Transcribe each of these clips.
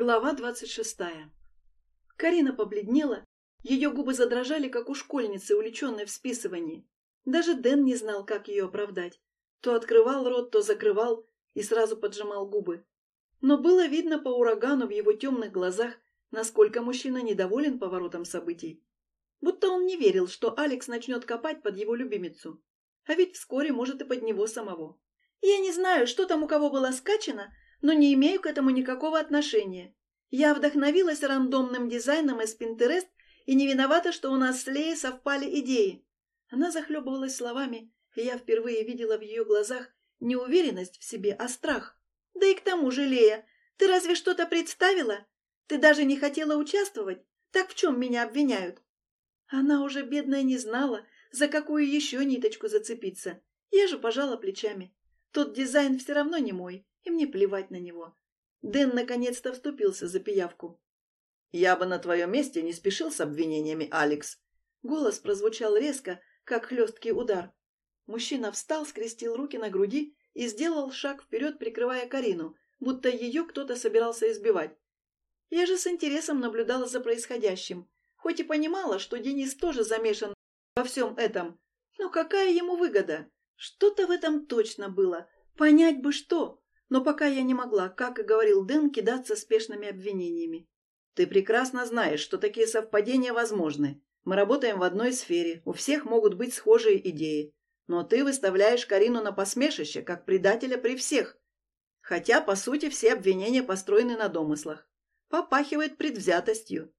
Глава двадцать шестая. Карина побледнела, ее губы задрожали, как у школьницы, увлеченной в списывании. Даже Дэн не знал, как ее оправдать. То открывал рот, то закрывал и сразу поджимал губы. Но было видно по урагану в его темных глазах, насколько мужчина недоволен поворотом событий. Будто он не верил, что Алекс начнет копать под его любимицу. А ведь вскоре может и под него самого. Я не знаю, что там у кого было скачано, но не имею к этому никакого отношения. Я вдохновилась рандомным дизайном из Pinterest и не виновата, что у нас с Леей совпали идеи. Она захлебывалась словами, и я впервые видела в ее глазах не уверенность в себе, а страх. Да и к тому же, Лея, ты разве что-то представила? Ты даже не хотела участвовать? Так в чем меня обвиняют? Она уже, бедная, не знала, за какую еще ниточку зацепиться. Я же пожала плечами. Тот дизайн все равно не мой и мне плевать на него. Дэн наконец-то вступился за пиявку. «Я бы на твоем месте не спешил с обвинениями, Алекс». Голос прозвучал резко, как хлесткий удар. Мужчина встал, скрестил руки на груди и сделал шаг вперед, прикрывая Карину, будто ее кто-то собирался избивать. Я же с интересом наблюдала за происходящим, хоть и понимала, что Денис тоже замешан во всем этом. Но какая ему выгода? Что-то в этом точно было. Понять бы что. Но пока я не могла, как и говорил Дэн, кидаться спешными обвинениями. «Ты прекрасно знаешь, что такие совпадения возможны. Мы работаем в одной сфере, у всех могут быть схожие идеи. Но ты выставляешь Карину на посмешище, как предателя при всех. Хотя, по сути, все обвинения построены на домыслах. Попахивает предвзятостью».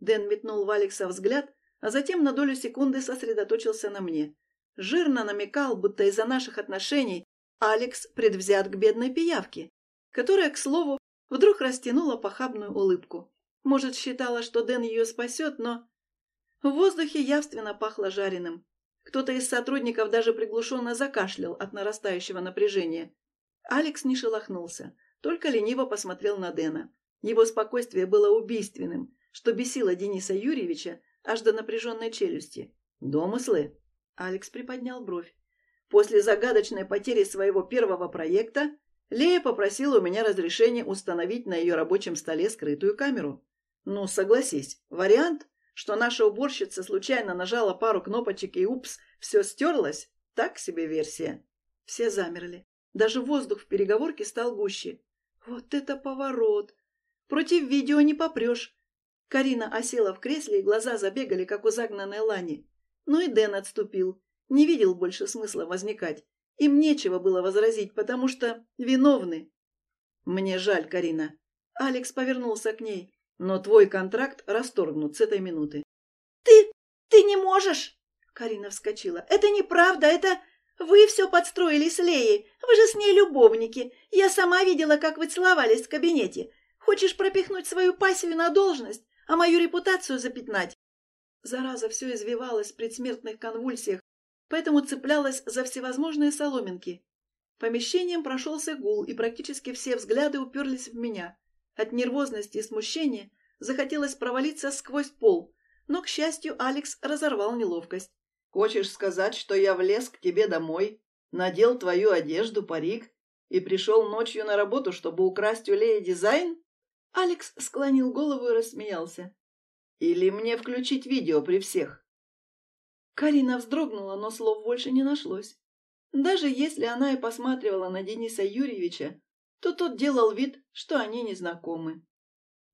Дэн метнул в Алекса взгляд, а затем на долю секунды сосредоточился на мне. Жирно намекал, будто из-за наших отношений Алекс предвзят к бедной пиявке, которая, к слову, вдруг растянула похабную улыбку. Может, считала, что Дэн ее спасет, но... В воздухе явственно пахло жареным. Кто-то из сотрудников даже приглушенно закашлял от нарастающего напряжения. Алекс не шелохнулся, только лениво посмотрел на Дэна. Его спокойствие было убийственным, что бесило Дениса Юрьевича аж до напряженной челюсти. «Домыслы?» Алекс приподнял бровь. После загадочной потери своего первого проекта Лея попросила у меня разрешения установить на ее рабочем столе скрытую камеру. Ну, согласись, вариант, что наша уборщица случайно нажала пару кнопочек и упс, все стерлось, так себе версия. Все замерли. Даже воздух в переговорке стал гуще. Вот это поворот! Против видео не попрешь. Карина осела в кресле, и глаза забегали, как у загнанной лани. Ну и Дэн отступил, не видел больше смысла возникать. Им нечего было возразить, потому что виновны. Мне жаль, Карина. Алекс повернулся к ней. Но твой контракт расторгнут с этой минуты. Ты... ты не можешь! Карина вскочила. Это неправда, это... Вы все подстроили с Леей. Вы же с ней любовники. Я сама видела, как вы целовались в кабинете. Хочешь пропихнуть свою пассию на должность, а мою репутацию запятнать? Зараза все извивалась в предсмертных конвульсиях, поэтому цеплялась за всевозможные соломинки. Помещением прошелся гул, и практически все взгляды уперлись в меня. От нервозности и смущения захотелось провалиться сквозь пол, но, к счастью, Алекс разорвал неловкость. «Хочешь сказать, что я влез к тебе домой, надел твою одежду, парик и пришел ночью на работу, чтобы украсть у Леи дизайн?» Алекс склонил голову и рассмеялся. «Или мне включить видео при всех?» Карина вздрогнула, но слов больше не нашлось. Даже если она и посматривала на Дениса Юрьевича, то тот делал вид, что они не знакомы.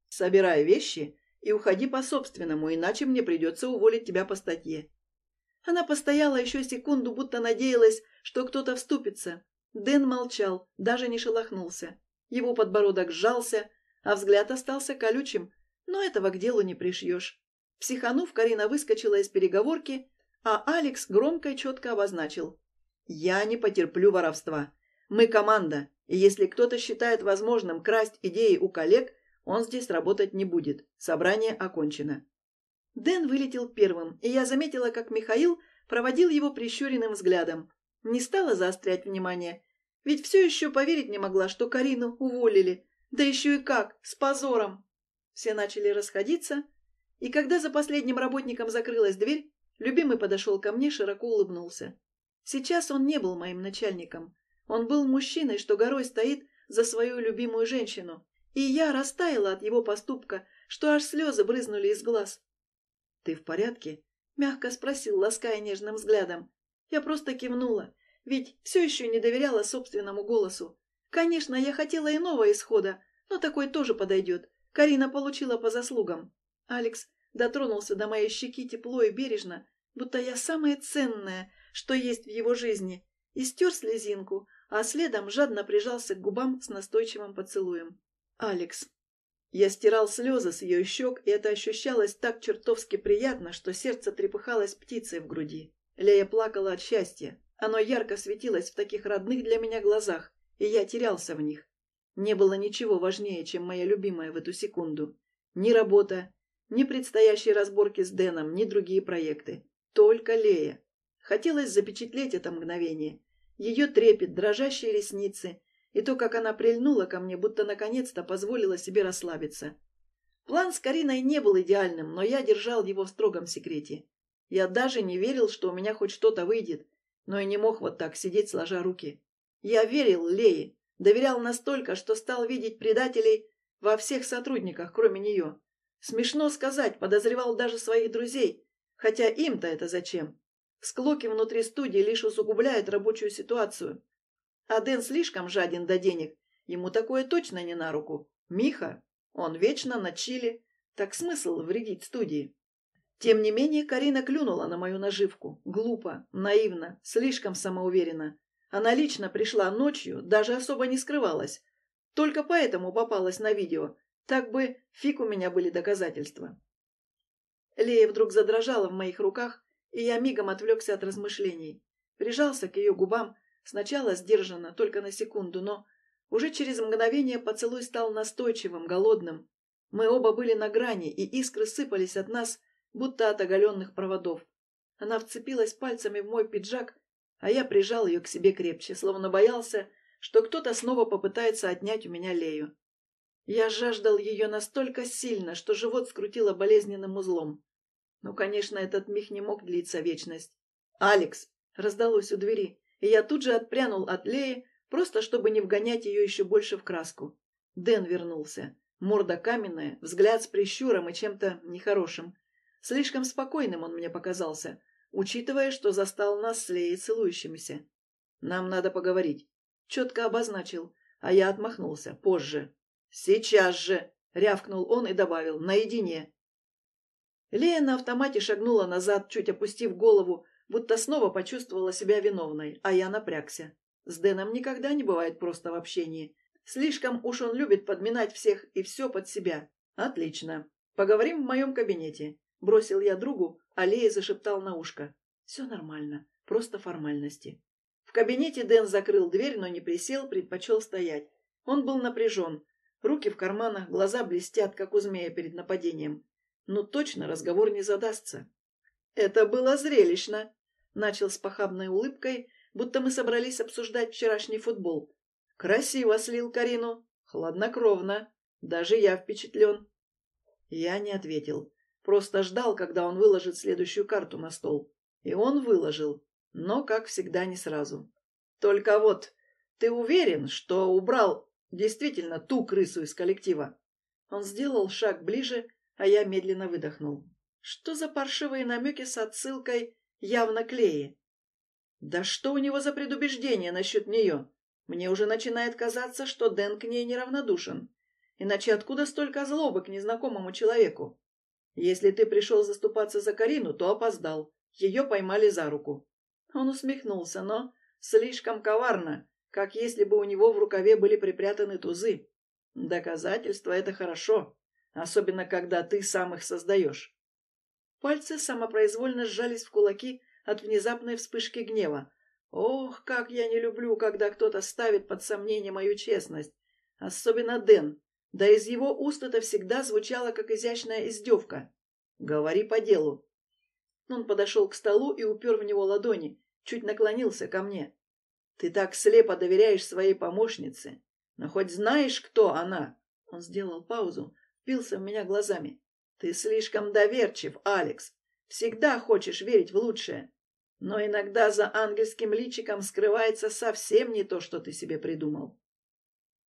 «Собирай вещи и уходи по-собственному, иначе мне придется уволить тебя по статье». Она постояла еще секунду, будто надеялась, что кто-то вступится. Дэн молчал, даже не шелохнулся. Его подбородок сжался, а взгляд остался колючим, но этого к делу не пришьешь. Психанув, Карина выскочила из переговорки а Алекс громко и четко обозначил. «Я не потерплю воровства. Мы команда, и если кто-то считает возможным красть идеи у коллег, он здесь работать не будет. Собрание окончено». Дэн вылетел первым, и я заметила, как Михаил проводил его прищуренным взглядом. Не стала заострять внимание, ведь все еще поверить не могла, что Карину уволили. Да еще и как, с позором. Все начали расходиться, и когда за последним работником закрылась дверь, Любимый подошел ко мне, широко улыбнулся. Сейчас он не был моим начальником. Он был мужчиной, что горой стоит за свою любимую женщину. И я растаяла от его поступка, что аж слезы брызнули из глаз. «Ты в порядке?» — мягко спросил, лаская нежным взглядом. Я просто кивнула, ведь все еще не доверяла собственному голосу. Конечно, я хотела иного исхода, но такой тоже подойдет. Карина получила по заслугам. Алекс дотронулся до моей щеки тепло и бережно, будто я самое ценное, что есть в его жизни, и стер слезинку, а следом жадно прижался к губам с настойчивым поцелуем. «Алекс». Я стирал слезы с ее щек, и это ощущалось так чертовски приятно, что сердце трепыхалось птицей в груди. Лея плакала от счастья. Оно ярко светилось в таких родных для меня глазах, и я терялся в них. Не было ничего важнее, чем моя любимая в эту секунду. Ни работа, ни предстоящие разборки с Дэном, ни другие проекты. Только Лея. Хотелось запечатлеть это мгновение. Ее трепет, дрожащие ресницы и то, как она прильнула ко мне, будто наконец-то позволила себе расслабиться. План с Кариной не был идеальным, но я держал его в строгом секрете. Я даже не верил, что у меня хоть что-то выйдет, но и не мог вот так сидеть, сложа руки. Я верил Лее, доверял настолько, что стал видеть предателей во всех сотрудниках, кроме нее. Смешно сказать, подозревал даже своих друзей, хотя им-то это зачем? Склоки внутри студии лишь усугубляют рабочую ситуацию. А Дэн слишком жаден до денег, ему такое точно не на руку. Миха, он вечно на чили, так смысл вредить студии. Тем не менее, Карина клюнула на мою наживку. Глупо, наивно, слишком самоуверенно. Она лично пришла ночью, даже особо не скрывалась. Только поэтому попалась на видео, так бы фиг у меня были доказательства. Лея вдруг задрожала в моих руках, и я мигом отвлекся от размышлений. Прижался к ее губам, сначала сдержанно, только на секунду, но уже через мгновение поцелуй стал настойчивым, голодным. Мы оба были на грани, и искры сыпались от нас, будто от оголенных проводов. Она вцепилась пальцами в мой пиджак, а я прижал ее к себе крепче, словно боялся, что кто-то снова попытается отнять у меня Лею. Я жаждал ее настолько сильно, что живот скрутило болезненным узлом. Ну, конечно, этот миг не мог длиться вечность. «Алекс!» — раздалось у двери, и я тут же отпрянул от Леи, просто чтобы не вгонять ее еще больше в краску. Дэн вернулся. Морда каменная, взгляд с прищуром и чем-то нехорошим. Слишком спокойным он мне показался, учитывая, что застал нас с Леей целующимися. «Нам надо поговорить», — четко обозначил, а я отмахнулся. «Позже». «Сейчас же!» — рявкнул он и добавил. «Наедине!» Лея на автомате шагнула назад, чуть опустив голову, будто снова почувствовала себя виновной, а я напрягся. С Дэном никогда не бывает просто в общении. Слишком уж он любит подминать всех и все под себя. Отлично. Поговорим в моем кабинете. Бросил я другу, а Лея зашептал на ушко. Все нормально, просто формальности. В кабинете Дэн закрыл дверь, но не присел, предпочел стоять. Он был напряжен, Руки в карманах, глаза блестят, как у змея перед нападением. Ну точно разговор не задастся. «Это было зрелищно!» — начал с похабной улыбкой, будто мы собрались обсуждать вчерашний футбол. «Красиво слил Карину, хладнокровно. Даже я впечатлен». Я не ответил, просто ждал, когда он выложит следующую карту на стол. И он выложил, но, как всегда, не сразу. «Только вот, ты уверен, что убрал Действительно, ту крысу из коллектива. Он сделал шаг ближе, а я медленно выдохнул. Что за паршивые намеки с отсылкой явно клеи? Да что у него за предубеждение насчет нее? Мне уже начинает казаться, что Дэн к ней неравнодушен. Иначе откуда столько злобы к незнакомому человеку? Если ты пришел заступаться за Карину, то опоздал. Ее поймали за руку. Он усмехнулся, но слишком коварно, как если бы у него в рукаве были припрятаны тузы. Доказательства — это хорошо, особенно когда ты сам их создаешь. Пальцы самопроизвольно сжались в кулаки от внезапной вспышки гнева. Ох, как я не люблю, когда кто-то ставит под сомнение мою честность. Особенно Дэн. Да из его уст это всегда звучало, как изящная издевка. Говори по делу. Он подошел к столу и упер в него ладони, чуть наклонился ко мне. Ты так слепо доверяешь своей помощнице. Но хоть знаешь, кто она?» Он сделал паузу, впился в меня глазами. «Ты слишком доверчив, Алекс. Всегда хочешь верить в лучшее. Но иногда за ангельским личиком скрывается совсем не то, что ты себе придумал.